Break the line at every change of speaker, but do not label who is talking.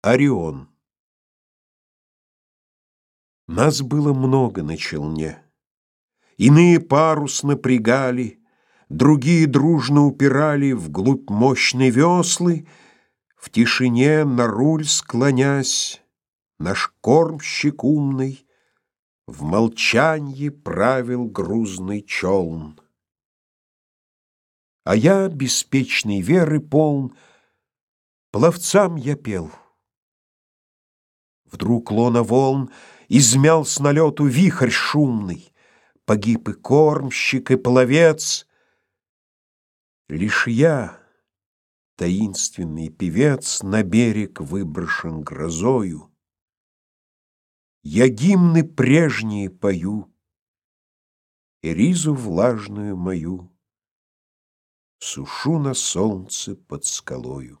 Орион Нас было много на челне. Иные парус напрягали, Другие дружно упирали Вглубь мощной веслы, В тишине на руль склонясь, Наш кормщик умный В молчанье правил грузный челн. А я, беспечной веры полн, Пловцам я пел. Вдруг лона волн измял с налету вихрь шумный, Погиб и кормщик, и пловец. Лишь я, таинственный певец, На берег выброшен грозою. Я гимны прежние пою, И ризу влажную мою Сушу на солнце под скалою.